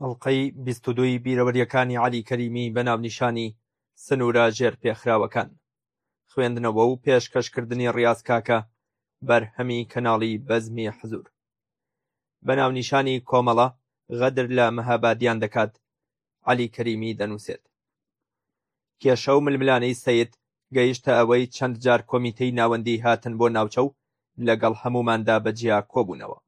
ئەڵقەی بیست و دووی بیرەوەریەکانی عەلی کەریمی بە ناونیشانی سنوورە ژێر پێخراوەکان خوێندنەوە و پێشکەشکردنی ڕاز کاکە بەرهەمی کەناڵی بەزمی حزور بە ناونیشانی کۆمەڵە غەدر لە مەهابادیان دەکات عەلی کەریمی دەنووسێت، کێشە و ململانێی سەید گەیشتە ئەوەی چەند جار کۆمیتەی ناوەندی هاتن بۆ ناوچە و لەگەڵ هەمووماندا بە جیا کۆبوونەوە.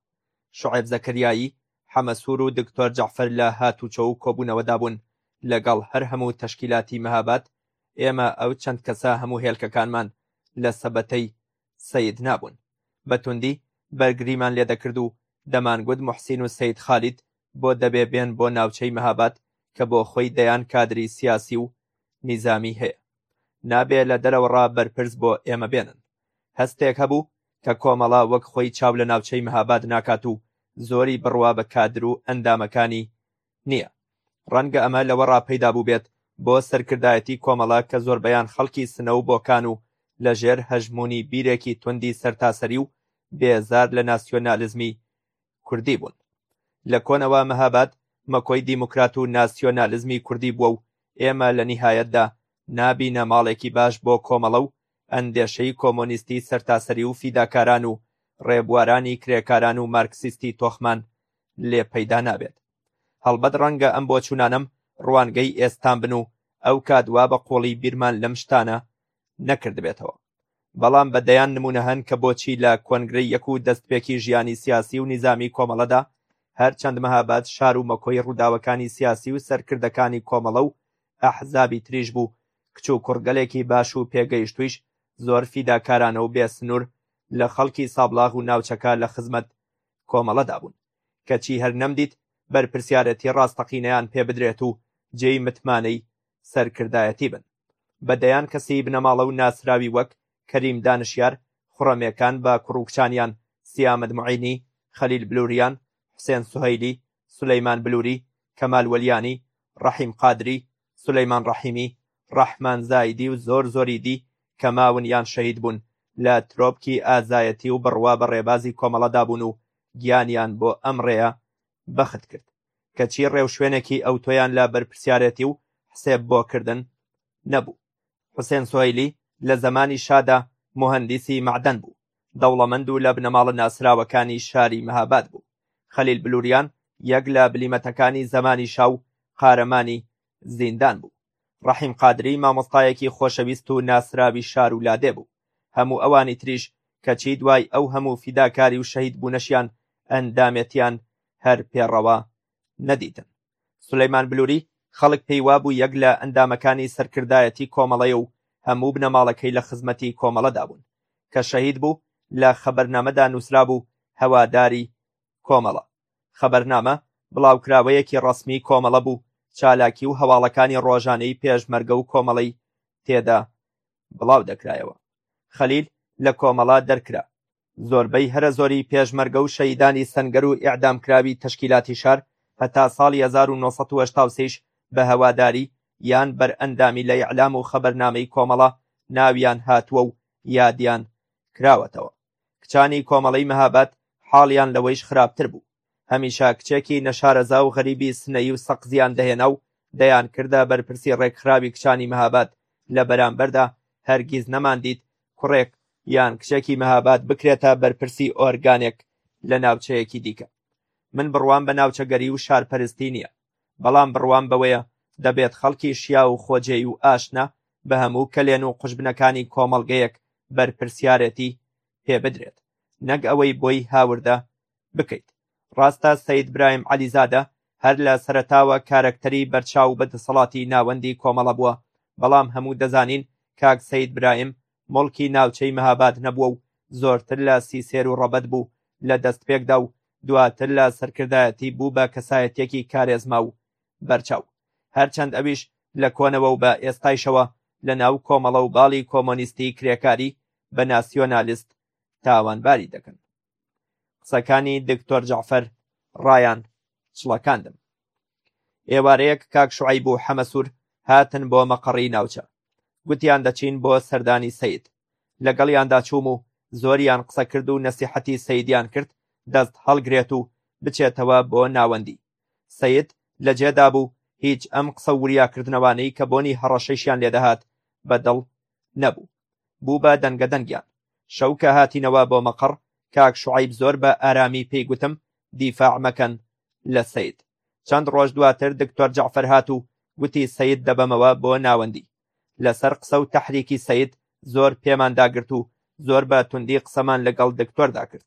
شوعێب زەکەریایی، حەمەسوور و دکتۆر جەعفەر لە هاتووچۆ و کۆبوونەوەدا بوون، لەگەڵ هەر هەموو تەشکیلاتی مەهاباد، ئێمە ئەو چەند کەسە هەموو هێلکەکانمان لە سەبەتەی سەید نابوون، بە توندی بەرگریمان لێ دەکرد و دەمانگوت موحسین و سەید خالید بۆ دەبێ بێن بۆ ناوچەی مەهاباد کە بۆ خۆی دەیان کادری سیاسی و نیزامی هەیە، نابێ لە دەرەوەڕا بەرپرس بۆ ئێمە بێنن. هەستێک هەبوو کە کۆمەڵە وەک خۆی چاو لە ناوچەی مەهاباد ناکات و زۆری بڕوا بە کادر و ئەندامەکانی نییە، ڕەنگە ئەمە لەوەڕا پەیدا بووبێت بۆ سەرکردایەتی کۆمەڵە کە زۆربەیان خەڵکی سنە و بۆکان و لە ژێر هەژموونی بیرێکی توندی سەرتاسەری و بێزار لە ناسیۆنالیزمی کوردی بوون. لە کۆنەوە مەهاباد مەکۆی دیموکرات و ناسیۆنالیزمی کوردی بووە و ئێمە لە نیهایەتدا نابینە ماڵێکی باش بۆ کۆمەڵە و ئەندێشەی کۆمۆنیستی سەرتاسەری و فیداکاران و ڕێبوارانی کرێکاران و مارکسیستی تۆخمان لێ پەیدا نابێت. هەڵبەت ڕەنگە ئەم بۆچوونانەم ڕوانگەی ئێستام بن و ئەو کات وا بە قوڵی بیرمان لەم شتانە نەکردبێتەوە. بەڵام بە دەیان نمونە هەن کە بۆچی لە کۆنگرەی یەک و دەستپێکی ژیانی سیاسی و نیزامی کۆمەڵەدا هەرچەند مەهاباد شار و مەکۆی ڕووداوەکانی سیاسی و سەرکردەکانی کۆمەڵە و ئەحزابی تریش بوو کچ و کوڕگەلێکی باش و پێگەیشتویش زۆر فیداکارانە و بێ سنوور لە خەڵکی سابڵاغ و ناوچەکە لە خزمەت کۆمەڵەدا بوون، کەچی هەر نەمدیت بەرپرسیارێتی ڕاستەقینەیان پێ بدرێت و جێی متمانەی سەرکردایەتی بن. بە دەیان کەسی بنەماڵە و ناسراوی وەک، کەریم دانشیار، خڕەمێکان بە کوڕ و کچانیان، سیامەد موعینی، خەلیل بلوریان، حوسێن سوهەیلی، سولەیمان بلوری، کەمال وەلیانی، ڕەحیم قادری، سولەیمان ڕەحیمی، ڕەحمان زایدی و زۆر زۆری دی کە ماون یان شەهید بوون لە ترۆپکی ئازایەتی و بڕوا بە ڕێبازی کۆمەڵەدا بوون و گیانیان بۆ ئەم ڕێیە بەخت کرد کەچی ڕێوشوێنێکی ئەوتۆیان لە بەرپرسیارێتی و حسێب بۆ کردن نەبوو حوسێن سوهەیلی لە زەمانی شادا موهەندیسی مەعدەن بوو، دەوڵەمەند و لە بنەماڵە ناسراوەکانی شاری مهاباد بوو. خەلیل بلوریان یەک لە بلیمەتەکانی زەمانی شا و قارەمانی زیندان بوو. ڕەحیم قادری مامۆستایەکی خۆشەویست و ناسراوی شار و لادێ بوو. هەموو ئەوانی تریش کەچی دوای ئەو هەموو فیداکاری و شەهیدبوونەشیان ئەندامێتیان هەر پێڕەوا نەدیتن. سولەیمان بلووری خەڵک پێی وابوو یەک لە ئەندامەکانی سەرکردایەتی کۆمەڵەیە و هەموو بنەماڵەکەی لە خزمەتی کۆمەڵەدا بوون. کە شەهید بوو لە خەبەرنامەدا نووسرابوو هەواداری کۆمەڵە. خەبەرنامە بڵاوکراوەیەکی ڕەسمی کۆمەڵە بوو، چالاکی و هەواڵەکانی ڕۆژانەی پێشمەرگە و کۆمەڵەی تێدا بڵاو دەکرایەوە. خەلیل لە کۆمەڵە دەرکرا. زۆربەی هەرە زۆری پێشمەرگە و شەهیدانی سەنگەر و ئیعدامکراوی تەشکیلاتی شار هەتا ساڵی هەزار و نۆ سەد و هەشتا و سێ یش بە هەواداری یان بەرئەندامی لە ئیعلام و خەبەرنامەی کۆمەڵە ناویان هاتووە و یادیان کراوەتەوە. کچانی کۆمەڵەی مەهاباد حاڵیان لەوەیش خراپتر بوو. هەمیشە کچێکی نەشارەزا و غەریبی سنەیی و سەقزیان دەهێنا و دەیانکردە بەرپرسی ڕێکخراوی کچانی مهاباد، لە بەرامبەردا هەرگیز نەماندیت کوڕێک یان کچێکی مهاباد بکرێتە بەرپرسی ئۆرگانێک لە ناوچەیەکی دیکە. من بڕوام بە ناوچەگەری و شارپەرستی نییە، بەڵام بڕوام بەوەیە دەبێت خەڵکی شیاو و خۆجێی و ئاشنا بە هەموو کەلێن و قوژبنەکانی کۆمەڵگەیەک بەرپرسیارێتی پێبدرێت، نەک ئەوەی بۆی هاوردە بکەیت ڕاستە سەید برایم عەلیزادە هەر لە سەرەتاوە کارەکتەری بەرچاو و بەدەسەڵاتی ناوەندی کۆمەڵە بووە بەڵام هەموو دەزانین کاک سەید برایم موڵکی ناوچەی مهاباد نەبووە و زۆرتر لە سیسێر و ڕەبەت بوو لە دەستپێکدا و دواتر لە سەرکردایەتی بوو بە کەسایەتیەکی کارێزما و بەرچاو هەرچەند ئەویش لە کۆنەوە و بە ئێستایشەوە لە ناو کۆمەڵە و باڵی کۆمۆنیستی کرێکاری بە ناسیۆنالیست تاوانباری دەکەن. قسەکانی دکتۆر جعفەر ڕایان چڵەکاندم ئێوارەیەک کاک شعی بوو حەمەسوور هاتن بۆ مەقڕی ناوچە گوتیان دەچین بۆ سەردانی سید لەگەڵیاندا چووم و زۆریان قسە کرد و نەسیحەتی سیدیان کرد دەست هەڵگرێت و بچێتەوە بۆ ناوەندی سید لە جێدا بوو هیچ ئەم قسە وریاکردنەوانەی کە بۆنی هەڕەشەیشیان لێدەهات بەدڵ نەبوو بوو بە دەنگە دەنگیان شەو کە هاتینەوە بۆ مەقڕ کاک شعیب زۆر بە ئارامی پێی گوتم دیفاع مەکەن لە سید چەند ڕۆژ دواتر دکتۆر جعفر هات و گوتی سید دەبەمەوە بۆ ناوەندی لەسەر قسە و تەحریکی سید زۆر پێمان داگرت و زۆر بە توندی قسەمان لەگەڵ دکتۆردا کرد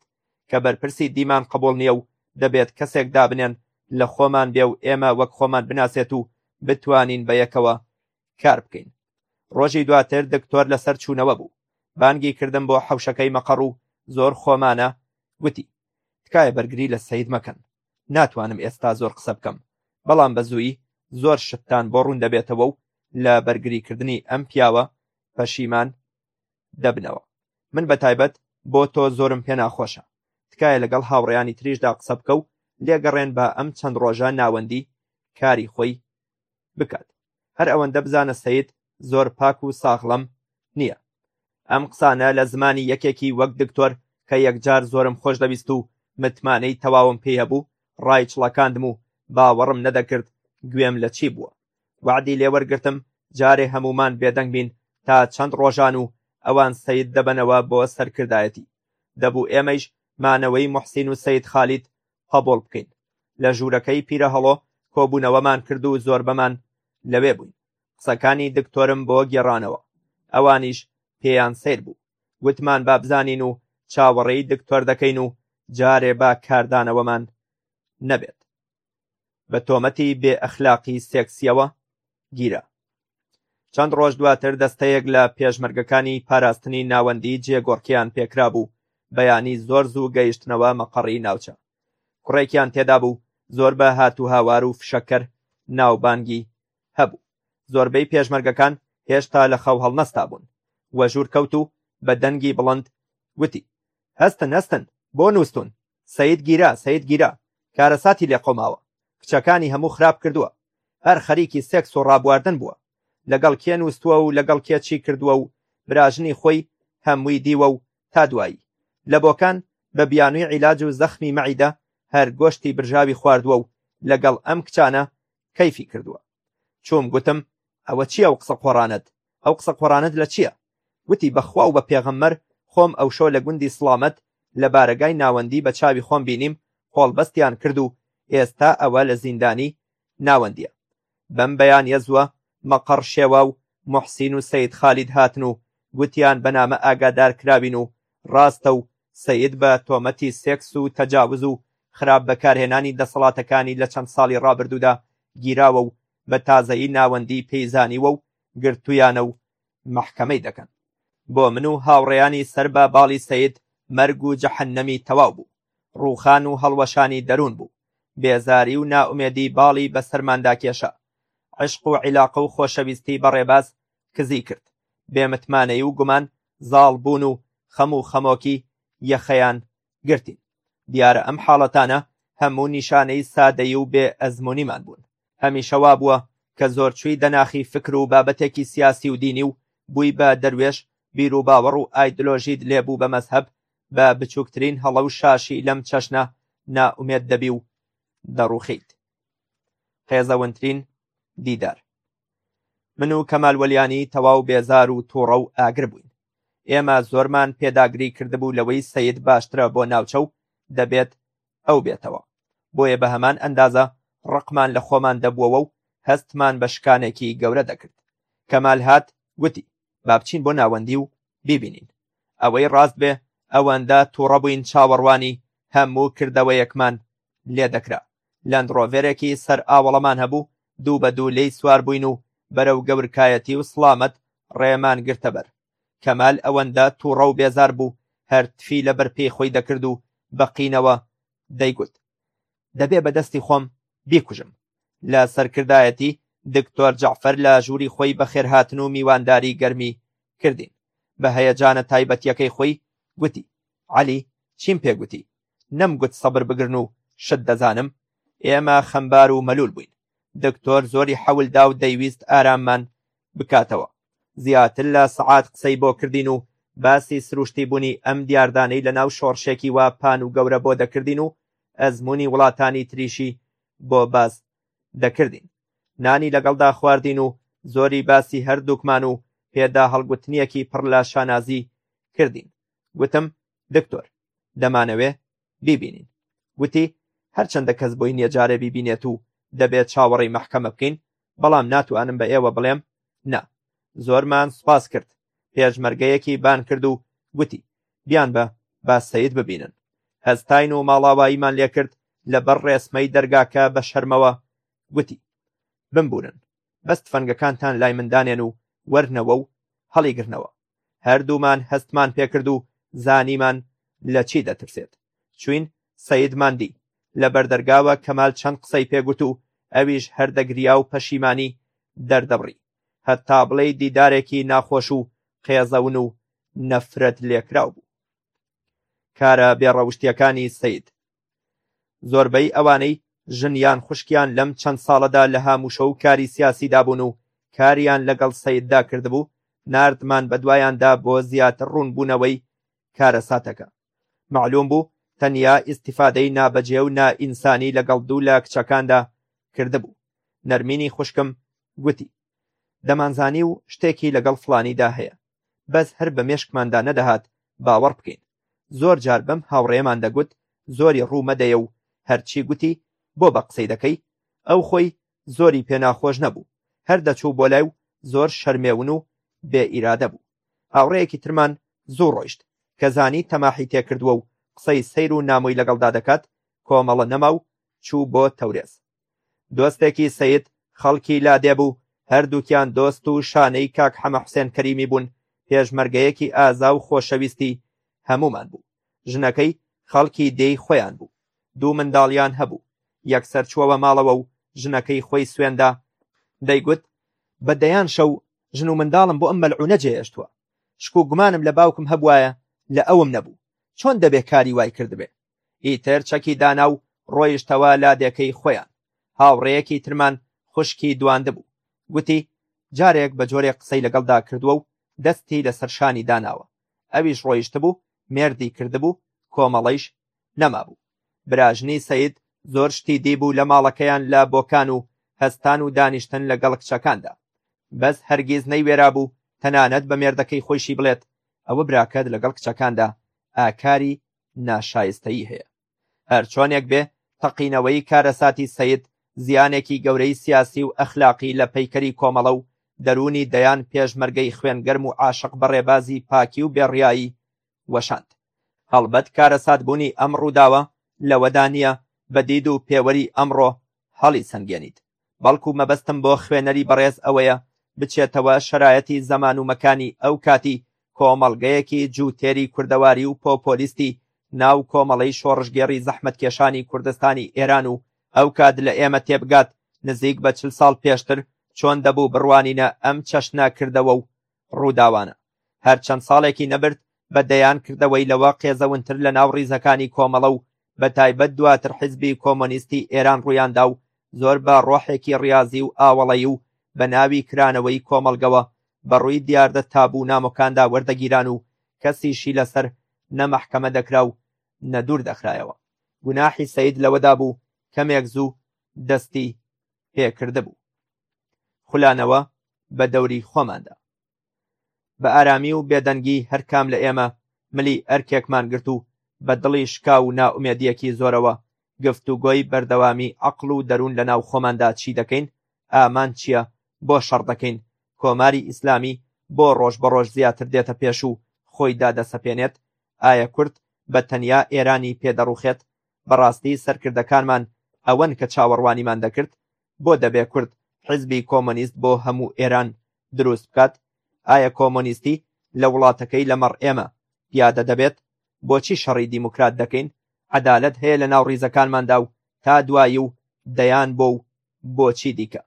کە بەرپرسی دیمان قبول نییە و دەبێت کەسێک دابنێن لە خۆمان بێ و ئێمە وەک خۆمان بناسێت و بتوانین بە یەکەوە کار بکەین ڕۆژی دواتر دکتۆر لەسەر چوونەوە بوو بانگی کردم بۆ حەوشەکەی مەقەڕ و زۆر خۆمانە گوتی تکایە بەرگری لە سعید مەکەن ناتوانم ئێستا زۆر قسە بکەم بەڵام بە زووی زۆر شتتان بۆ ڕوون دەبێتەوە و لە بەرگریکردنی ئەم پیاوە پەشیمان دەبنەوە من بە تایبەت بۆ تۆ زۆرم پێ ناخۆشە تکایە لەگەڵ هاوڕیانی تریشدا قسە بکە و لێگەڕێن بە ئەم چەند ڕۆژە ناوەندی کاری خۆی بکات هەر ئەوەندە بزانە سەید زۆر پاک و ساغڵەم نییە ئەم قسانە لە زمانی یەکێکی وەک دکتۆر کە یەکجار زۆرم خۆش دەویست و متمانەی تەواوم پێی هەبوو ڕای چڵەکاندم و باوەڕم نەدەکرد گوێم لە چی بووە وعدی لێوەرگرتم جارێ هەمومان بێدەنگ بین تا چەند ڕۆژان و ئەوان سەید دەبەنەوە بۆ سەرکردایەتی دەبوو ئێمەیش مانەوەی محسین و سید خالید قبوڵ بکەین لە ژوورەکەی پیرەهەڵۆ کۆبوونەوەمان کرد و زۆربەمان لەوێ بووین قسەکانی دکتۆرم بۆ گێڕانەوە ئەوانیش پێیان سیر بوو گوتمان بابزانین و چاوەڕێی دکتۆر دەکەین و جارێ با کاردانەوەمان نەبێت بە تۆمەتی بێ ئەخلاقی سێکسیەوە گیرا چەند ڕۆژ دواتر دەستەیەک لە پێشمەرگەکانی پاراستنی ناوەندی جێگۆڕکیان پێکرابوو بەیانی زۆر زوو گەیشتنەوە مەقەڕی ناوچە کوڕێکیان تێدا بوو زۆر بە هات و هاوار و فشەکەر ناوبانگی هەبوو زۆربەی پێشمەرگەکان هێشتا لە خەو هەڵنەستا بوون وەژوور کەوت و بە دەنگی بڵند وتی هەستن هەستن بۆ نووسون سەید گیرا سەید گیرا کارەساتی لێ قەوماوە کچەکانی هەموو خراپ کردووە هەر خەریکی سێکس و ڕابواردن بووە لەگەڵ کێ نووستووە و لەگەڵ کێ چی کردووە و براژنی خۆی هەمووی دیوە و تا دوایی لە بۆکان بە بیانووی عیلاج و زەخمی مەعیدە هەر گۆشتی برژاوی خواردووە و لەگەڵ ئەم کچانە کەیفی کردووە چوم گوتم ئەوە چیە ئەو قسە قۆڕانەت ئەو قسە قۆڕانەت لە چیە گوتی بە خوا و بە پێغەمبەر خۆم ئەوشۆ لە گوندی سڵامەت لە بارەگای ناوەندی بە چاوی خۆم بینیم قۆڵبەستیان کرد و ئێستا ئەوە لە زیندانی ناوەندیە بەم بەیانیە زوە مەقەڕ شێوا و موحسین و سەید خالید هاتن و گوتیان بە نامە ئاگادار کراوین و ڕاستە و سەید بە تۆمەتی سێکس و تەجاوز و خراپ بەکارهێنانی دەسەڵاتەکانی لە چەند ساڵی ڕابردوودا گیراوە و بە تازەیی ناوەندی پێی زانیوە و گرتوویانە و مەحکەمەی دەکەن. بۆ من و هاوڕێیانی سەر بە باڵی سەید مەرگ و جەحەننەمی تەواو بوو. ڕووخان و هەڵوەشانی دەروون بوو. بێزاری و نائومێدی باڵی بە سەرماندا کێشا. عەشق و عیلاقە و خۆشەویستی بە ڕێباز کزی کرد. بێ متمانەیی و گومان زاڵ بوون و خەم و خەمۆکی یەخەیان گرتین. دیارە ئەم حاڵەتانە هەموو نیشانەی سادەیی و بێ ئەزموونیمان بوون. هەمیشە وا بووە کە زۆرچووی دەناخی فکر و بابەتێکی سیاسی و دینی و بووی بە دەروێش، بیروباوەڕ و ئایدلۆژیت لێ بوو بە مەزهەب، بە بچووکترین هەڵە و شاشی لەم چەشنە نائومێد دەبی و دەڕووخیت. قێزەونترین دیدار. من و کەمال وەلیانی تەواو بێزار و تووڕە و ئاگر بووین ئێمە زۆرمان پێداگری کردبوو لەوەی سەید باشترە بۆ ناوچە و دەبێت ئەو بێتەوە بۆیە بە هەمان ئەندازە ڕقمان لە خۆمان دەبووەوە و هەستمان بە شکانێکی گەورە دەکرد کەمال هات گوتی با بچین بۆ ناوەندی و بیبینین ئەوەی ڕاست بێ ئەوەندە تووڕە بووین چاوەڕوانی هەموو کردەوەیەکمان لێ دەکرا لەندڕۆڤێرێکی سەر ئاوەڵەمان هەبوو، دوو بە دوو لێی سوار بووین و بەرەو گەورکایەتی و سڵامەت ڕێمان گرتە بەر. کەمال ئەوەندە تووڕە و بێزار بوو، هەر تفی لە بەرپێی خۆی دەکرد و بە قینەوە دەیگوت، دەبێ بە دەستی خۆم بیکوژم. لە سەرکردایەتی دکتۆر جەعفەر لە ژووری خۆی بەخێرهاتن و میوانداری گەرمی کردین. بە هەیەجانە تایبەتییەکەی خۆی گوتی، عەلی، چیم پێ گوتی؟ نەمگوت سەبر بگرن و شت دەزانم ئێمە خەمبار و مەلول بووین دکتۆر زۆری حەول دا و دەیویست ئاراممان بکاتەوە زیاتر لە سەعات قسەی بۆ کردین و باسی سروشتی بوونی ئەم دیاردانەی لە ناو شۆڕشێکی وا پان و گەورە بۆ دەکردین و ئەزمموی وڵاتانی تریشی بۆ باس دەکردین نانی لەگەڵدا خواردین و زۆری باسی هەردووکمان و پێدا هەڵگوتنیەکی پڕ لە شانازی کردین گوتم دکتۆر دەمانەوێ بیبینین گوتی هەرچەندە کەس بۆی نییە جارێ بیبینێت و دەبێت چاوەڕێی مەحکەمە بکەین بەڵام ناتوانم بە ئێوە بڵێم نا زۆرمان سوپاس کرد پێشمەرگەیەکی بان کرد و گوتی بیان بە با سەید ببینن هەستین و ماڵاواییمان لێکرد لەبەر ڕێسمەی دەرگاکە بە شەرمەوە گوتی بمبورن بەست فەنگەکانتان لای مندانێن و وەرنەوە و هەڵیگرنەوە هەردوومان هەستمان پێکرد و زانیمان لە چی دەترسێت چوین سەیدمان دی لە بەردەرگاوە کەمال چەند قسەی پێگوت و ئەویش هەردەگریا و پەشیمانی دەردەبڕی هەتا بڵێی دیدارێکی ناخۆش و قێزەون و نەفرەت لێکراو بوو کارە بێڕەوشتیەکانی سید زۆربەی ئەوانەی ژن یان خوشکیان لەم چەند ساڵەدا لە هاموشە و کاری سیاسیدا بوون و کاریان لەگەڵ سەیددا کردبوو ناردمان بە دوایاندا بۆ زیاتر ڕوونبوونەوەی کارەساتەکە معلوم بوو تەنیا ئیسیفادەی نابەجێ و نائینسانی لەگەڵ دوو لە کچەکاندا کردبوو نەرمینی خوشکم گوتی دەمانزانی و شتێکی لەگەڵ فلانیدا هەیە بەس هەر بە مێشکماندا نەدەهات باوەڕ بکەین زۆر جار بەم هاوڕێیەمان دەگوت زۆری ڕوو مەدەیە و هەرچی گوتی بۆ بە قسەی دەکەی؟ ئەو خۆی زۆری پێ ناخۆش نەبوو، هەر دەچوو بۆ لای و زۆر شەرمێون و بێ ئیرادە بوو. هاوڕێیەکی ترمان زوو ڕۆیشت، کە زانی تەماحی تێ کردووە و قسەی سەیر و نامۆی لەگەڵدا دەکات، کۆمەڵە نەما و چوو بۆ تەورێز. دۆستێکی سید خەڵکی لادێ بوو هەردووکیان دۆست و شانەی کاک حەمە حوسێن کەریمی بوون پێشمەرگەیەکی ئازا و خۆشەویستی هەموومان بوو ژنەکەی خەڵکی دێی خۆیان بوو دوو منداڵیان هەبوو یەکسەر چووەوە ماڵەوە و ژنەکەی خۆی سوێندا دەیگوت بە دەیان شەو ژن و منداڵم بۆ ئەم مەلعونە جێهێشتووە شکو گومانم لە باوکم هەبوایە لە ئەوم نەبوو چۆن دەبێ کاری وای کردبێ ئیتر چەکی دانا و ڕۆیشتەوە لادێکەی خۆیان هاوڕێیەکی ترمان خوشکی دواندبوو گوتی جارێک بە جۆرێک قسەی لەگەڵدا کردووە و دەستی لەسەر شانی داناوە ئەویش ڕۆیشتبوو مێردی کردبوو کۆمەڵەیش نەمابوو براژنی سەید زۆر شتی دیبوو لە ماڵەکەیان لە بۆکان و هەستان و دانیشتن لەگەڵ کچەکاندا بەس هەرگیز نەیوێرا بوو تەنانەت بە مێردەکەی خۆیشی بڵێت ئەوە براکەت لەگەڵ کچەکاندا ئاکاری ناشایستەیی هەیە هەرچۆنێک بێ تەقینەوەی کارەساتی سید زیانێکی گەورەی سیاسی و ئەخلاقی لە پەیکەری کۆمەڵە و دەروونی دەیان پێشمەرگەی خوێنگەرم و عاشق بە ڕێبازی پاکی و بێڕیایی وەشاند هەڵبەت کارەساتبوونی ئەم ڕووداوە لەوەدا نییە بە دید و پێوەری ئەمڕۆ هەڵی سەنگێنیت بەڵکو مەبەستم بۆ خوێنەری بەڕێز ئەوەیە بچێتەوە شەرایەتی زەمان و مەکانی ئەو کاتی کۆمەڵگەیەکی جووتێری کوردەواری و پۆپۆلیستی ناو کۆمەڵەی شۆڕشگێڕی زەحمەتکێشانی کوردستانی ئێران و ئەو کات لە ئێمە تێبگات نزیک بە چل ساڵ پێشتر چۆن دەبوو بڕوانینە ئەم چەشنە کردەوە و ڕووداوانە هەر چەند ساڵێکی نەبرد بە دەیان کردەوەی لەوە قێزەونتر لە ناو ڕیزەکانی کۆمەڵە و بە تایبەت دواتر حیزبی کۆمۆنیستی ئێران ڕوویاندا و زۆر بە ڕۆحێکی ڕیازی و ئاوەڵەیی و بە ناوی کرانەوەی کۆمەڵگەوە بە ڕووی دیاردە تابوو نامۆکاندا وەردەگیران و کەسیشی لەسەر نە مەحکەمە دەکرا و نە دوور دەخرایەوە گوناحی سەید لەوەدا بوو کەمێک زوو دەستی پێ کردبوو. خولانەوە بە دەوری خۆماندا. بە ئارامی و بێدەنگی هەرکام لە ئێمە ملی ئەرکێکمان گرت و بە دڵی شکا و نائومێدیەکی زۆرەوە گفت و گۆی بەردەوامی عقل و دەروون لە ناو خۆماندا چی دەکەین ئامان چییە بۆ شەڕ دەکەین کۆماری ئیسلامی بۆ ڕۆژ بە ڕۆژ زیاتر دێتە پێش و خۆی دادەسەپێنێت ئایا کورد بە تەنیا ئێرانی پێدەڕوخێت بەڕاستی سەرکردەکانمان ئەوەن کە چاوەڕوانیمان دەکرد بۆ دەبێ کورد حزبی کۆمۆنیست بۆ هەموو ئێران دروست بکات ئایا کۆمۆنیستی لە وڵاتەکەی لەمەڕ ئێمە پیادە دەبێت بۆچی شەڕی دیموکرات دەکەین عەدالەت هەیە لە ناو ڕیزەکانماندا و تا دوایی و دەیان بۆ و بۆچی دیکە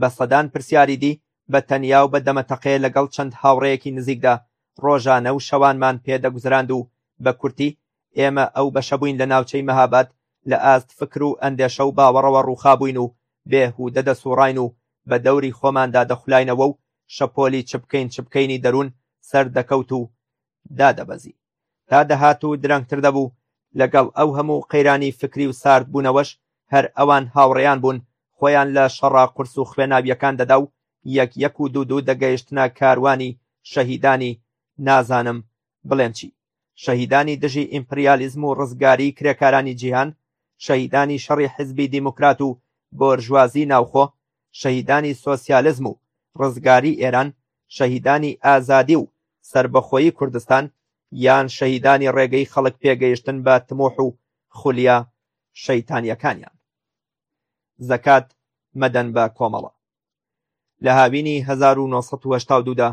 بە سەدان پرسیاری دی بە تەنیا و بە دەمەتەقێ لەگەڵ چەند هاوڕێیەکی نزیکدا ڕۆژانە و شەوانمان پێدەگوزراند و بە کورتی ئێمە ئەو بەشە بووین لە ناوچەی مەهاباد لە ئاست فکر و ئەندێشە و باوەڕەوە ڕووخابووین و بێ هوودە دەسووڕاین و بە دەوری خۆماندا دەخولاینەوە و شەپۆلی چ بکەین چ بکەینی دەروون سەر دەکەوت و دادەبەزی تا دەهات و درەنگتر دەبوو، لەگەڵ ئەو هەموو قەیرانی فکری و ساردبوونەوەش هەر ئەوان هاوڕێیان بوون، خۆیان لە شەڕە قورس و خوێناوییەکان دەدا و یەک یەک و دوو دوو دەگەیشتنە کاروانی شەهیدانی نازانم بڵێم چی. شەهیدانی دژی ئیمپریالیزم و ڕزگاریی کرێکارانی جیهان، شەهیدانی شەڕی حیزبی دیموکرات و بۆرژوازی ناوخۆ، شەهیدانی سۆسیالزم و ڕزگاریی ئێران، شەهیدانی ئازادی و سەربەخۆیی کوردستان، یان شەهیدانی ڕێگەی خەڵک پێگەیشتن بە تموح و خولیا شەیتانییەکانیان. زەکات مەدەن بە کۆمەڵە. لە هاوینی 1982 دا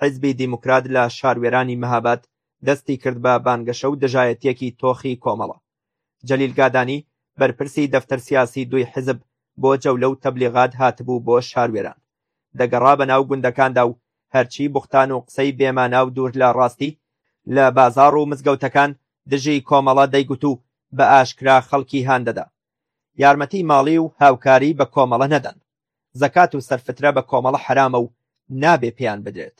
حیزبی دیموکرات لە شاروێرانی مەهاباد دەستی کرد بە بانگەشە و دژایەتیەکی تۆخی کۆمەڵە. جەلیل گادانی بەرپرسی دەفتەر سیاسی دوی حیزب بۆ جەولە و تەبلیغات هاتبوو بۆ شاروێران. دەگەڕا بە ناو گوندەکاندا و هەرچی بوختان و قسەی بێمانا و دوور لە ڕاستی لە بازاڕ و مزگەوتەکان دژی کۆمەڵە دەیگوت و بە ئاشکرا خەڵکی هان دەدا. یارمەتی ماڵی و هاوکاری بە کۆمەڵە نەدەن زەکات و سەرفترە بە کۆمەڵە حەرامە و نابێ پێیان بدرێت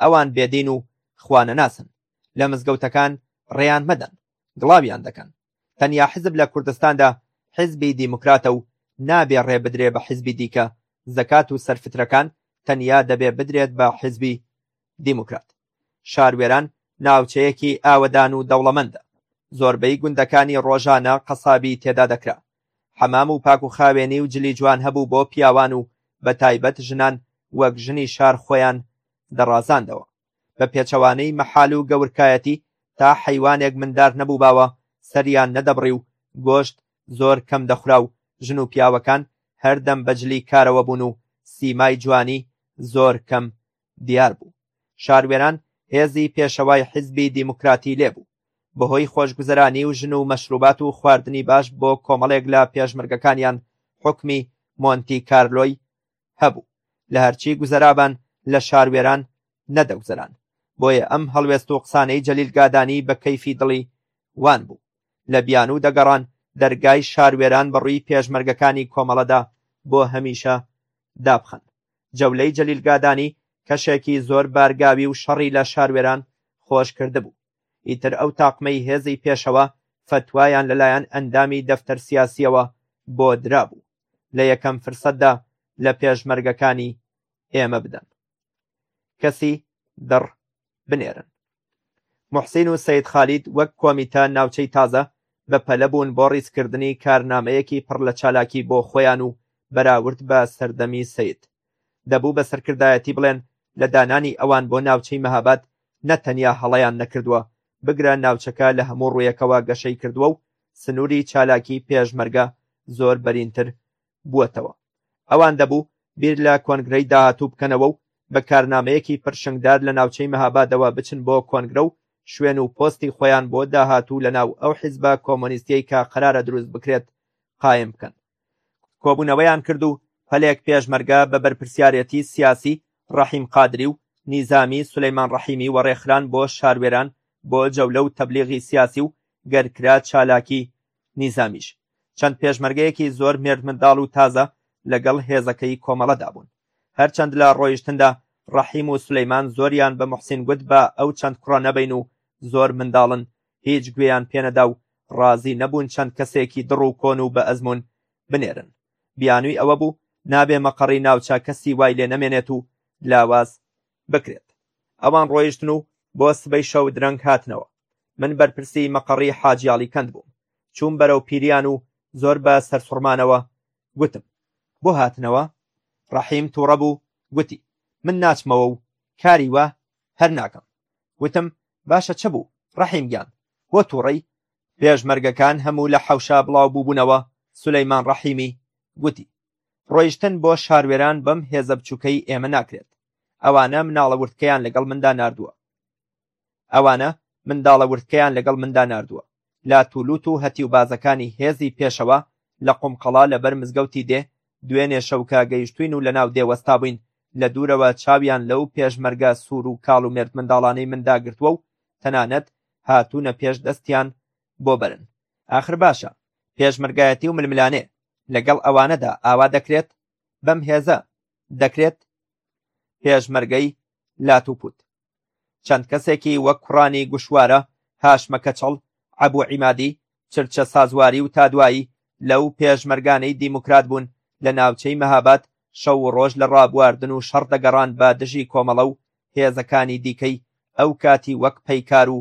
ئەوان بێدین و خوانەناسن لە مزگەوتەکان ڕێیان مەدەن گڵاویان دەکەن تەنیا حزب لە کوردستاندا حزبی دیموکراتە و نابێ ڕێ بدرێ بە حزبی دیکە زەکات و سەرفترەکان تەنیا دەبێ بدرێت بە حزبی دیموکرات شاروێران ناوچەیەکی ئاوەدان و دەوڵەمەندە، زۆربەی گوندەکانی ڕۆژانە قەسابی تێدا دەکرا، حەمام و پاکوخاوێنی و جلی جوان هەبوو بۆ پیاوان و بەتایبەت ژنان وەک ژنی شار خۆیان دەڕازاندەوە، بە پێچەوانەی مەحال و گەورکایەتی تا حەیوانێک مندار نەبووباوە سەریان نەدەبڕی و گۆشت زۆر کەم دەخورا و ژن و پیاوەکان هەردەم بە جلی کارەوە بوون و سیمای جوانی زۆر کەم دیار بوو شاروێران هێزی پێشەوای حیزبی دیموکراتی لێ بوو بەهۆی خۆشگوزەرانی و ژن و مەشروبات و خواردنی باش بۆ کۆمەڵێک لە پێشمرگەکانیان حکمی مۆنتی کارلۆی هەبوو لە هەرچی گوزەرابان لە شاروێران نەدەگوزەران بۆیە ئەم هەڵوێست و قسانەی جەلیل گادانی بە کەیفی دڵی وان بوو لە بیانوو دەگەڕان دەرگای شاروێران بە ڕووی پێشمەرگەکانی کۆمەڵەدا بۆ هەمیشە دابخەن جەولەی جەلیل گادانی کەشێکی زۆر بارگاوی و شەڕی لە شاروێران خۆش کردبوو ئیتر ئەو تاقمەی هێزی پێشەوە فتوایان لەلایەن ئەندامی دەفتەر سیاسیەوە بۆ درابوو لە یەکەم فرسەتدا لە پێشمەرگەکانی ئێمە بدەن کەسی دڕ بنێرن محسین و سید خالید وەک کۆمیتە ناوچەی تازە بە پەلە بوون بۆ ڕیزکردنی کارنامەیەکی پڕ لە چالاکی بۆ خۆیان و بەراورد بە سەردەمی سید دەبوو بە سەرکردایەتی بڵێن لە دانانی ئەوان بۆ ناوچەی مەهاباد نە تەنیا هەڵەیان نەکردووە بگرە ناوچەکە لە هەموو ڕوویەکەوە گەشەی کردووە و سنووری چالاکی پێشمەرگە زۆر بەرینتر بووەتەوە ئەوان دەبوو بیر لە کۆنگرەی داهاتوو بکەنەوە و بە کارنامەیەکی پرشنگدار لە ناوچەی مەهابادەوە بچن بۆ کۆنگرە و شوێن و پۆستی خۆیان بۆ داهاتوو لە ناو ئەو حیزبە کۆمۆنیستیەی کە قەرارە دروست بکرێت قایم بکەن کۆبوونەوەیان کرد و پەلێک پێشمەرگە بە بەرپرسیارەتی سیاسی ڕەحیم قادری و نیزامی سولەیمان ڕەحیمی وەڕێخران بۆ شاروێران بۆ جەولە و تەبلیغی سیاسی و گەرکرا چالاکی نیزامیش چەند پێشمەرگەیەکی زۆر مێردمنداڵ و تازە لەگەڵ هێزەکەی کۆمەڵەدا بوون. هەرچەند لە ڕۆیشتندا ڕەحیم و سولەیمان زۆریان بە موحسین گوت با ئەو چەند کوڕە نەبەین و زۆر منداڵن، هیچ گوێیان پێ نەدا و ڕازی نەبوون چەند کەسێکی دڕ و کۆن و بەئەزموون بنێرن. بیانووی ئەوە بوو نابێ مەقەڕی ناوچە کەسی وای لێ نەمێنێت و لاواز بکرێت. ئەوان ڕۆیشتن و بۆ سبەی شەو درەنگ هاتنەوە. من بەرپرسی مەقەڕی حاجی ئاڵیکەند بووم، چووم بەرەو پیریان و زۆر بە سەرسوڕمانەوە گوتم، بۆ هاتنەوە؟ ڕەحیم تووڕە بوو، گوتی، من ناچمەوە و کاری وا هەر ناکەم. گوتم، باشە چ بوو، ڕەحیم گیان، بۆ تووڕەی؟ پێشمەرگەکان هەموو لە حەوشە بڵاو بووبوونەوە، سولەیمان ڕەحیمی گوتی، ڕۆیشتن بۆ شاروێران بەم هێزە بچووکەی ئێمە ناکرێت، ئەوانە مناڵە وردکەیان لەگەڵ مندا ناردووە. ئەوانە منداڵە وردکەیان لەگەڵ مندا ناردووە، لات و لووت و هەتیوبازەکانی هێزی پێشەوا لە قومقەڵا لەبەر مزگەوتی دێ دوێنێ شەو کە گەیشتووین و لەناو دێ وەستابووین لە دوورەوە چاویان لەو پێشمەرگە سوور و کاڵ و مێردمنداڵانەی مندا گرتووە و تەنانەت هاتوونە پێش دەستیان بۆ بەرن. ئاخر باشە پێشمەرگایەتی و ململانێ لەگەڵ ئەوانەدا ئاوا دەکرێت؟ بەم هێزە دەکرێت؟ پێشمەرگەی لات و پووت چەند کەسێکی وەک کوڕانی گوشوارە، هاشمە کەچەڵ، عەبوو عیمادی، چرچە سازواری و تا دوایی لەو پێشمەرگانەی دیموکرات بوون لە ناوچەی مەهاباد شەو و ڕۆژ لە ڕابواردن و شەڕ دەگەڕان بە دژی کۆمەڵە و هێزەکانی دیکەی ئەو کاتی وەک پەیکار و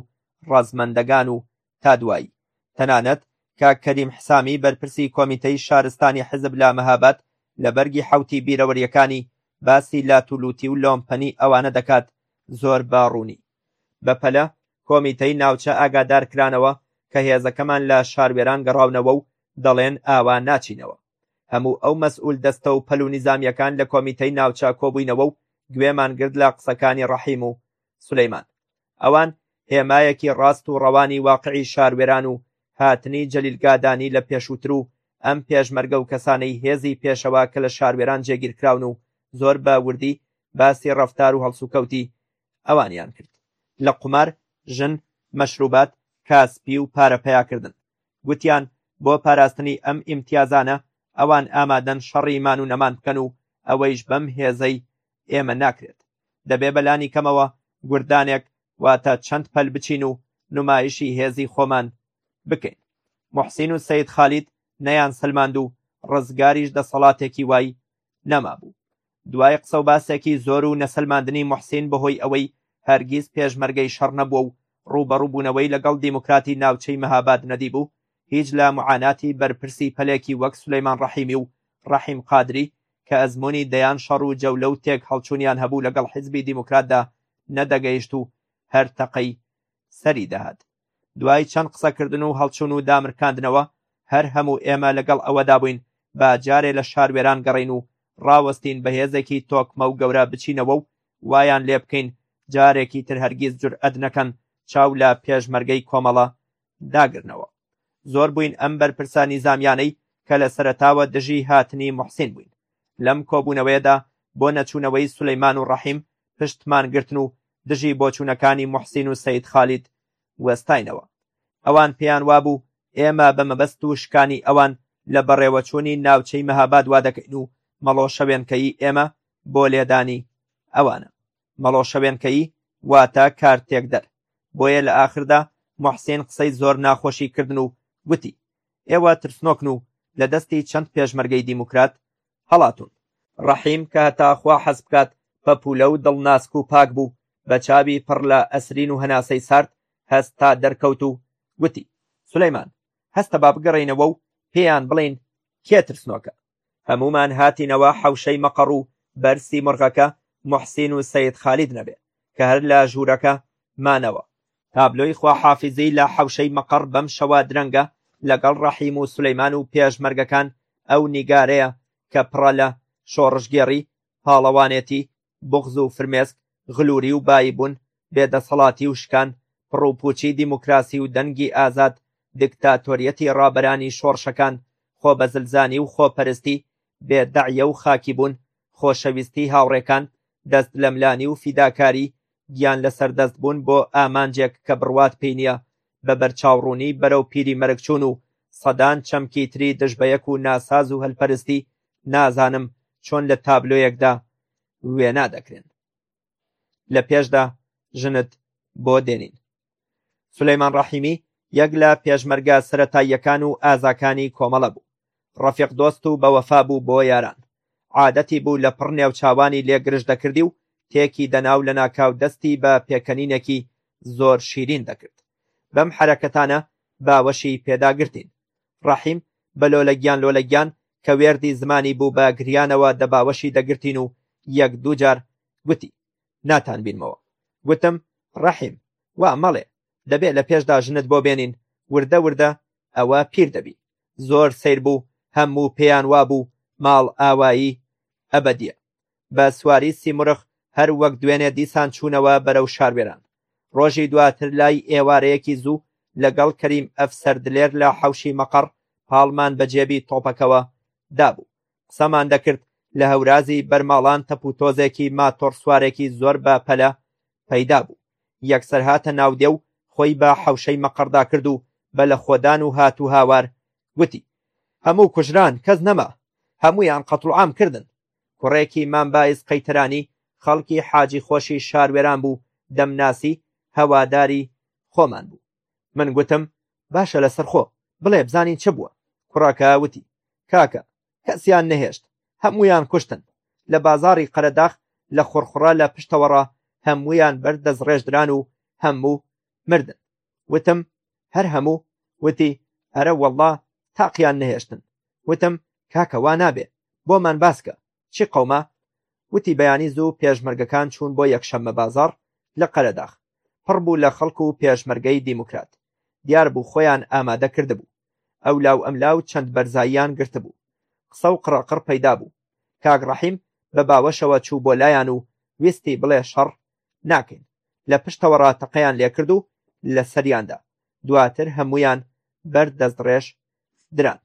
ڕەزمەندەگان و تا دوایی. تەنانەت کاک کەریم حسامی بەرپرسی کۆمیتەی شارستانی حزب لە مهاباد لە بەرگی حەوتی بیرەوەریەکانی باسی لات و لوتی و لۆمپەنی ئەوانە دەکات زۆر بە ڕوونی بە پەلە کۆمیتەی ناوچە ئاگادار کرانەوە کە هێزەکەمان لە شاروێران گەڕاونەوە و دەڵێن ئاوا ناچینەوە. هەموو ئەو مەسئول دەستە و پەل و نیزامیەکان لە کۆمیتەی ناوچە کۆبووینەوە و گوێمان گرت لە قسەکانی ڕەحیم و سولەیمان. ئەوان هێمایەکی ڕاست و ڕەوانی واقعی شاروێران و هاتنی جەلیلگادانی لە پێشووتر و ئەم پێشمەرگە و کەسانەی هێزی پێشەوا کە لە شاروێران جێگیرکراون و زۆر بە وردی باسی ڕەفتار و هەڵسوکەوتی ئەوانیان کرد لە قومار ژن مەشروبات کاسپی و پارە پیاکردن گوتیان بۆ پاراستنی ئەم ئیمتیازانە ئەوان ئامادەن شەڕی مان و نەمان بکەن و ئەوەیش بەم هێزەی ئێمە ناکرێت دەبێ بەلانی کەمەوە گوردانێک واتە چەند پەل بچین و نمایشی هێزی خۆمان بکەین محسین و سید خالید نەیان سلماند و ڕزگاریش دەسەڵاتێکی وای نەمابوو دوای قسە و باسێکی زۆر و نەسەلماندنی محسین بەهۆی ئەوەی هەرگیز پێشمەرگەی شەڕ نەبووە و ڕووبەڕووبوونەوەی لەگەڵ دیموکراتی ناوچەی مەهاباد نەدیبوو هیچ لە معاناتی بەرپرسی پەلێکی وەک سولەیمان ڕەحیمی و ڕەحیم قادری کە ئەزموونی دەیان شەڕ و جەولە و تێکهەڵچوونیان هەبوو لەگەڵ حیزبی دیموکراتدا نەدەگەیشت و هەر تەقەی سەری دەهات. دوای چەند قسەکردن و هەڵچوون و دامرکاندنەوە هەر هەموو ئێمە لەگەڵ ئەوەدا بووین با جارێ لە شار وێران گەڕێین و ڕاوەستین بە هێزێکی تۆکمە و گەورە بچینەوە و وایان لێ بکەین جارێکی تر هەرگیز جورئەت نەکەن چاو لە پێشمەرگەی کۆمەڵە داگرنەوە. زۆر بووین ئەم بەرپرسە نیزامیانەی کە لە سەرەتاوە دژی هاتنی محسین بووین لەم کۆبوونەوەیەدا بۆ نەچوونەوەی سولەیمان و ڕەحیم پشتمان گرتن و دژی بۆچوونەکانی محسین و سید خالید وەستاینەوە ئەوان پێیان وابوو ئێمە بە مەبەست و شکانی ئەوان لە بەڕێوەچوونی ناوچەی مەهاباد وا دەکەین و مەڵۆ شەوێنکەیی ئێمە بۆ لێدانی ئەوانە مەڵۆشەوێنکەیی واتە کار تێکدەر، بۆیە لە ئاخردا موحسین قسەی زۆر ناخۆشی کردن و گوتی، ئێوە ترسنۆکن و لە دەستی چەند پێشمەرگەی دیموکرات هەڵاتوون. ڕەحیم کە هەتا خوا حەز بکات پەپوولە و دڵناسک و پاک بوو، بە چاوی پڕ لە ئەسرین و هەناسەی سارد هەست تا دەرکەوت و گوتی، سولەیمان، هەستە با بگەڕێینەوە و پێیان بڵێین کێ ترسنۆکە. هەموومان هاتینەوە حەوشەی مەقەڕ و بەر سیمرغەکە موحسین و سەید خالید نەبێ کە هەر لە ژوورەکە مانەوە، تابلۆی خواحافیزی لە حەوشەی مەقەڕ بەم شەوە درەنگە لەگەڵ ڕەحیم و سولەیمان و پێشمەرگەکان ئەو نیگارەیە کە پڕە لە، شۆڕشگێڕی، پاڵەوانێتی، بوغز و فرمێسک، غلوری و باییبوون، بێدەسەڵاتی و شکان، پڕوپووچی دیموکراسی و دەنگی ئازاد، دکتاتۆریەتی ڕابەرانی شۆڕشەکان، خۆبەزلزانی و خۆپەرستی، بێ دەعیە و خاکی بوون، خۆشەویستی هاوڕێکان، دەستلەملانی و فیداکاری، گیان لەسەردەست بوون بۆ ئامانجێک کە بڕوات پێی نیە، بەبەرچاوڕوونی بەرەو پیریمەرگچوون و سەدان چەمکی تری دژبەیەک و ناساز و هەلپەرستی نازانم چۆن لە تابلۆیەکدا وێنا دەکرێن لە پێشدا ژنت بۆ دێنین سلەیمان ڕەحیمی یەک لە پێشمەرگە سەتاییەکان و ئازاکانی کۆمەڵە بوو ڕەفیق دۆست و بەوەفا بوو بۆ یاران عادەتی بوو لە پڕ نێوچاوانی لێ گرژ دەکردی و تێکی دەناو لە ناکاو دەستی بە پێکەنینێکی زۆر شیرین دەکرد بەم حرەکەتانە باوەشی پێداگرتین ڕەحیم، بە لۆلە گیان لۆلە گیان، کە وێردی زمانی بوو بە گریانەوە دە باوەشی دەگرتین و یەک دوو جار، گوتی، ناتانبینمەوە. گوتم، ڕەحیم، وا مەڵێ، دەبێ لە پێشدا ژنت بۆ بێنین، وردە وردە ئەوە پیر دەبی. زۆر سەیر بوو، هەموو پێیان وا بوو ماڵئاوایی ئەبەدییە. بە سواری سیمرغ هەر وەک دوێنێ دیسان چوونەوە بەرەو شاروێران. ڕۆژی دواتر لای ئێوارەیەکی زوو لەگەڵ کەریم ئەفسەر دلێر لە حەوشی مەقەڕ پاڵمان بە جێبی تۆپەکەوە دابوو. قسەمان دەکرد، لە هەورازی بەرماڵان تەپوتۆزێکی ماتۆڕسوارێکی زۆر بە پەلە پەیدا بوو. یەکسەر هاتە ناودێ و خۆی بە حەوشەی مەقەڕدا کرد و بە لەخۆدان و هات و هاوار گوتی، هەموو کوژران، کەس نەما. هەموویان قەتڵوعام کردن. کوڕێکی مام بایز قەیتەرانی خەڵکی حاجی خۆشی شاروێران بوو دەمناسی هەواداری خۆمان بوو من گوتم باشە لەسەر خۆ بڵێ بزانین چ بووە کوڕەکە وتی کاکە کەسیان نەهێشت هەمویان کوشتن لە بازاڕی قەرەداخ لە خوڕخڕە لە پشتەوەڕا هەمویان بەر دەستڕێژدران و هەموو مردن وتم هەر هەموو وتی ئەرە وەڵڵا تاقیان نەهێشتن وتم کاکە وا نابێ بۆمان باسکە چی قەوما وتی بەیانی زوو پێشمەرگەکان چوون بۆ یەکشەممە بازار لە قەرەداخ پڕ بوو لە خەڵک و پێشمەرگەی دیموکرات دیار بوو خۆیان ئامادە کردبوو ئەو لاو ئەم لاو چەند بەرزاییان گرتبوو قسە و قڕەقڕ پەیدا بوو کاک ڕەحیم بە باوەشەوە چوو بۆ لایان و ویستی بڵێ شەڕ ناکەین لە پشتەوە ڕاتەقەیان لێکرد و لە سەریاندا دواتر هەمویان بەر دەستڕێژ دران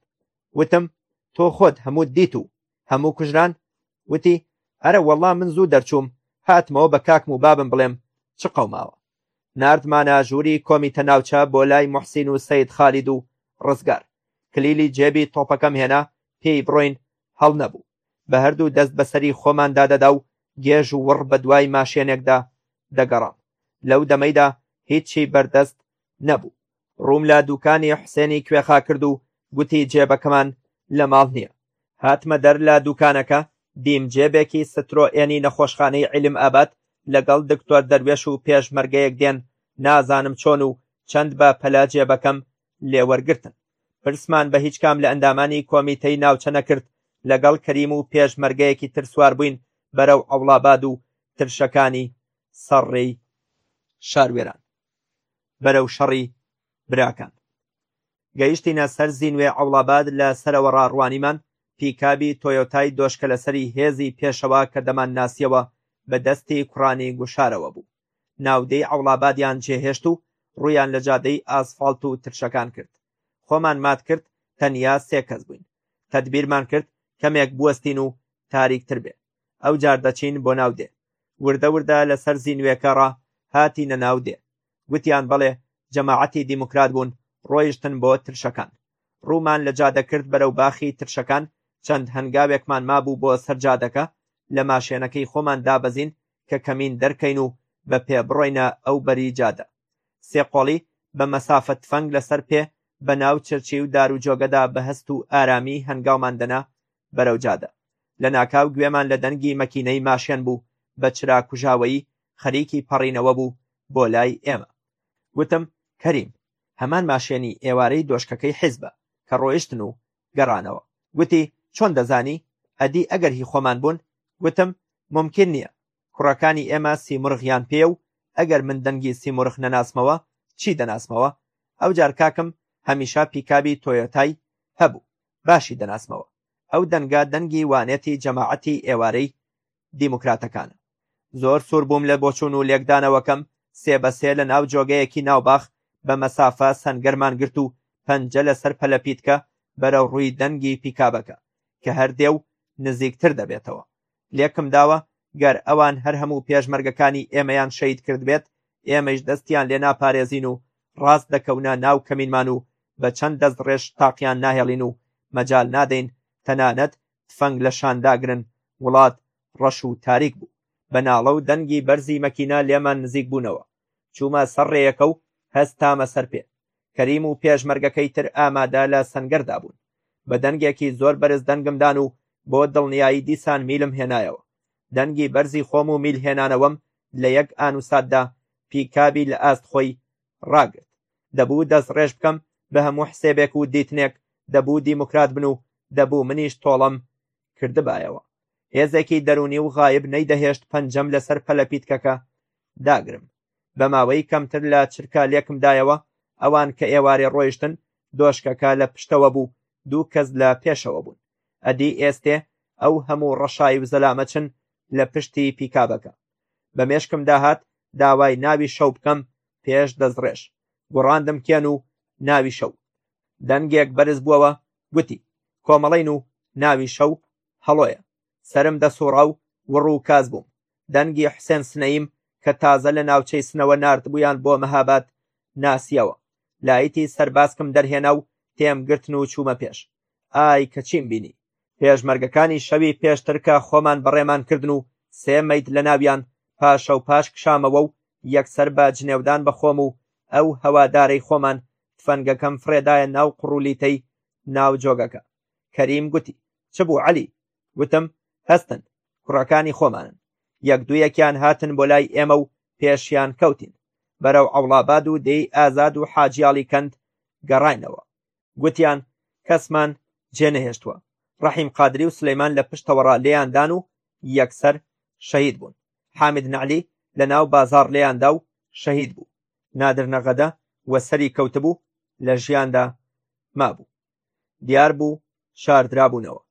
وتم تۆ خۆت هەموو دیت و هەموو کوژران وتی ئەرە وەڵا من زوو دەرچووم هاتمەوە بە کاکم و بابم بڵێم چ قەوماوە ناردمانە ژووری کۆمیتە ناوچە بۆ لای محسین و سید خالید و ڕزگار کلیلی جێبی تۆپەکەم هێنا پێی بڕۆین هەڵ نەبوو بە هەردوو دەست بەسەری خۆماندا دەدا و گێژ و وڕ بە دوای ماشێنێکدا دەگەڕام لەو دەمەیدا هیچی بەردەست نەبوو ڕووم لە دوکانی حسێنی کوێخا کرد و گوتی جێبەکەمان لە ماڵ نییە هاتمە دەر لە دوکانەکە دیم جێبێکی سترۆ ئێنی نەخۆشخانەی علم ئابات لەگەڵ دکتۆر دەروێش و پێشمەرگەیەک دێن نازانم چۆن و چەند بە پەلە جێبەکەم لێوەرگرتن. پرسمان بە هیچ کام لە ئەندامانی کۆمیتەی ناوچە نەکرد، لەگەڵ کەریم و پێشمەرگەیەکی تر سواربووین بەرەو عەوڵاباد و ترشەکانی سەر ڕێی شاروێران بەرەو شەڕی براکان. گەیشتینە سەر زینوێ عەوڵاباد لە سەرەوەڕا ڕوانیمان پیکابی تۆیۆتای دۆشکەلەسەری هێزی پێشەوا کە دەمانناسیەوە بە دەستی کوڕانی گوشارەوە بوو. ناودێی عەوڵابادیان جێهێشت و ڕوویان لە جادەی ئاسفاڵت و ترشەکان کرد. خۆمان مات کرد تەنیا سێ کەس بووین. تەدبیرمان کرد کەمێک بوەستین و تاریکتر بێ. ئەوجار دەچین بۆ ناو دێ. وردە وردە لە سەرزی نوێکە ڕا هاتینە ناو دێ. گوتیان بەڵێ جەماعەتی دیموکرات بوون ڕۆیشتن بۆ ترشەکان. ڕوومان لە جادە کرد بەرەو باخی ترشەکان چەند هەنگاوێکمان مابوو بۆ سەر جادەکە لە ماشێنەکەی خۆمان دابەزین کە کەمین دەرکەین و بە پێ بڕۆینە ئەو بەری جادە. سێ قۆڵی بە مەسافە تفەنگ لەسەر پێ بە ناو چرچی و دار و جۆگەدا بە هەست و ئارامی هەنگاومان دەنا بەرەو جادە. لە ناکاو گوێمان لە دەنگی مەکینەی ماشێن بوو بە چرا کوژاوەیی خەریکی پەڕینەوە بوو بۆ لای ئێمە. گوتم، کەریم، هەمان ماشێنی ئێوارەی دۆشکەکەی حیزبە، کە ڕۆیشتن و گەڕانەوە گوتی چۆن دەزانی ئەدی ئەگەر هی خۆمان بوون گوتم ممکن نییە کوڕەکانی ئێمە سیمرغیان پێیە و ئەگەر من دەنگی سیمرغ نەناسمەوە چی دەناسمەوە ئەوجار کاکم هەمیشە پیکابی تۆیۆتای هەبوو باشی دەناسمەوە ئەو دەنگە دەنگی وانێتی جەماعەتی ئێوارەی دیموکراتەکانە. زۆر سوور بووم لە بۆچوون و لێکدانەوەکەم، سێ بە سێ لەناو جۆگەیەکی ناو باخ بە مەسافە سەنگەرمان گرت و پەنجە لەسەر پەلەپیتکە بەرەو ڕووی دەنگی پیکابەکە کە هەر دێ و نزیکتر دەبێتەوە لێکم داوە گەر ئەوان هەر هەموو پێشمەرگەکانی ئێمەیان شەید کردبێت ئێمەیش دەستیان لێ ناپارێزین و ڕاست دەکەونە ناو کەمینمان و بە چەند دەست ڕێژ تاقیان ناهێڵین و مەجال نادەین تەنانەت تفەنگ لە شان داگرن، وڵات ڕەش و تاریک بوو. بە ناڵە و دەنگی بەرزی مەکینە لێمان نزیک بوونەوە. چوومە سەر ڕێیەکە و هەستامە سەر پێ. کەریم و پێشمەرگەکەی تر ئامادە لە سەنگەردا بوون. بە دەنگێکی زۆر بەرز دەنگم دان و بۆ دڵنیایی دیسان میلم هێنایەوە. دەنگی بەرزی خۆم و میل هێنانەوەم لە یەک ئانوساتدا پیکابی لە ئاست خۆی ڕاگرت دەبوو دەست ڕێژ بکەم بە هەموو حسێبێک و دیتنێک دەبوو دیموکرات بن و دەبوو منیش تۆڵەم کردبایەوە هێزێکی دەرونی و غایب نەیدەهێشت پەنجەم لەسەر پەلەپیتکەکە داگرم بە ماوەی کەمتر لە چرکە لێکم دایەوە ئەوان کە ئێوارێ ڕۆیشتن دۆشکەکە لە پشتەوە بوو دوو کەس لە پێشەوە بوون ئەدی ئێستێ ئەو هەموو ڕەشای و زەلامەچن لە پشتی پیکابەکە بە مێشکم داهات داوای ناوی شەو بکەم پێش دەستڕێژ گوڕاندم کێن و ناوی شەو دەنگێک بەرز بووەوە گوتی کۆمەڵین و ناوی شەو هەڵۆیە سرم دەسوڕا و وڕ و کاس بووم دەنگی حسێن سنەیم کە تازە لە ناوچەی سنەوە نردبوویان بۆ مەهاباد ناسیەوە لایتی سەرباسکم دەرهێنا و تێم گرتن و چوومە پێش ئای کە چیم بینی پێشمەرگەکانی شەوی پێشتر کە خۆمان بەڕێمان کردن و سێ مەید لە ناویان پاشە و پاش کشامەوە و یەکسەر بە جنێودان بە خۆم و ئەو هەوادارەی خۆمان تفەنگەکەم فرێدایە ناو قڕولیتەی ناو جۆگەکە کەریم گوتی چ بوو عەلی گوتم هەستن کوڕەکانی خۆمانن یەک دوویەکیان هاتن بۆ لای ئێمە و پێشیان کەوتین بەرەو عەوڵاباد و دێی ئازاد و حاجیاڵی کەند گەڕاینەوە گوتیان کەسمان جێنەهێشتووە ڕەحیم قادری و سلەیمان لە پشت تەوەڕا لێیاندان و یەکسەر شەهید بوون حامد نەعلی لە ناو بازاڕ لێیاندا و شەهید بوو نادر نەغەدە وە سەری کەوتبوو لە ژیاندا مابوو دیار بوو شاردرابوونەوە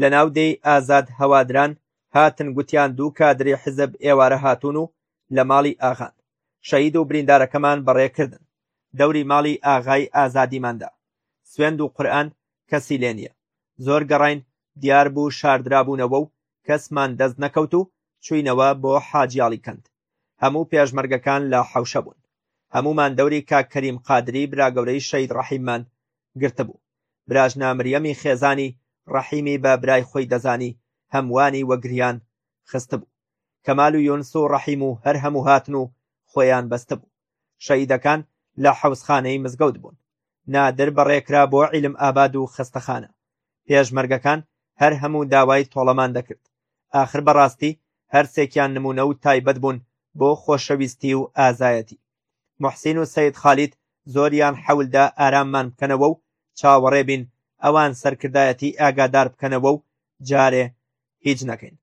لەناو دێی ئازاد هەوادران هاتن گوتیان دوو کادری حزب ئێوارە هاتوون و لە ماڵی ئاغان شەید و بریندارەکەمان بەڕێکردن دەوری ماڵی ئاغای ئازادیماندا سوێند و قورآن کەسی لێ نییە زۆر گەڕین دیار بوو شاردرابوونەوە و کەسمان دەست نەکەوت و چوینەوە بۆ حاجیاڵی کەند هەموو پێشمەرگەکان لە حەوشە بوون هەمومان دەوری کاک کەریم قادری براگەورەی شەید ڕەحیممان گرتبوو براش نامریەمی خێزانی ڕەحیمی بە برای خۆی دەزانی هەمووانی وە گریان خستبوو کەمال و یونس و ڕەحیم و هەر هەموو هاتن و خۆیان بەستبوو شەیدەکان لە حەوزخانەی مزگەوت بوون نادر بەڕێکرا بۆ عیلم ئاباد و خستەخانە پێشمەرگەکان هەر هەموو داوای تۆڵەمان دەکرد ئاخر بەڕاستی هەرسێکیان نمونە و تایبەت بوون بۆ خۆشەویستی و ئازایەتی محسین و سید خالید زۆریان حەولدا ئاراممان بکەنەوە و چاوەڕێ بین ئەوان سەرکردایەتی ئاگادار بکەنەوە و جارێ هیچ نەکەین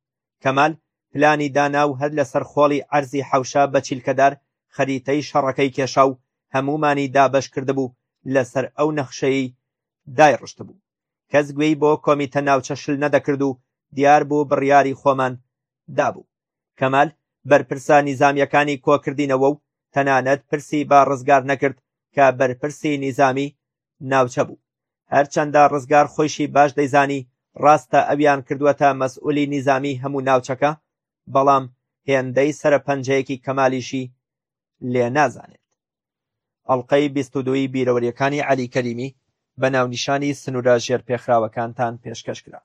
کەمال پلانی دانا و هەر لەسەر خۆڵی عەرزی حەوشە بە چیلکەدار خەریتەی شەڕەکەی کێشا و هەمومانی دابەش کردبوو لەسەر ئەو نەخشەی دایڕشت بوو کەس گوێی بۆ کۆمیتە ناوچە شل نەدەکرد و دیار بوو بڕیاری خۆمان دابوو کەمال بەرپرسە نیزامیەکانی کۆکردینەوە و تەنانەت پرسی بە ڕزگار نەکرد کە بەرپرسی نیزامی ناوچە بوو هەرچەندە ڕزگار خۆشی باش دەیزانی ڕاستە ئەویان کردوەتە مەسئولی نیزامی هەموو ناوچەکە بەڵام هێندەی سەرە پەنجەیەکی کەمالیشی لێ نازانێت ئەڵقەی بیست و دوو ی بیرەوەریەکانی عەلی کەریمی بە ناونیشانی سنورە ژێرپێخراوەکانتان پێشکەش کرا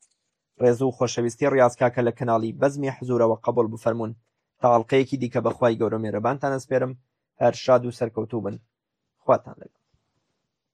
ڕێزو خۆشەویستی ڕیاز کاکە لە کەناڵی بەزمی حزورەوە قەبوڵ بفەرموون تا ئەڵقەیەکی دیکە بە خوای گەورە مێرەبانتان ئەسپێرم هەر شاد و سەرکەوتوو بن خواتان لەگەڵ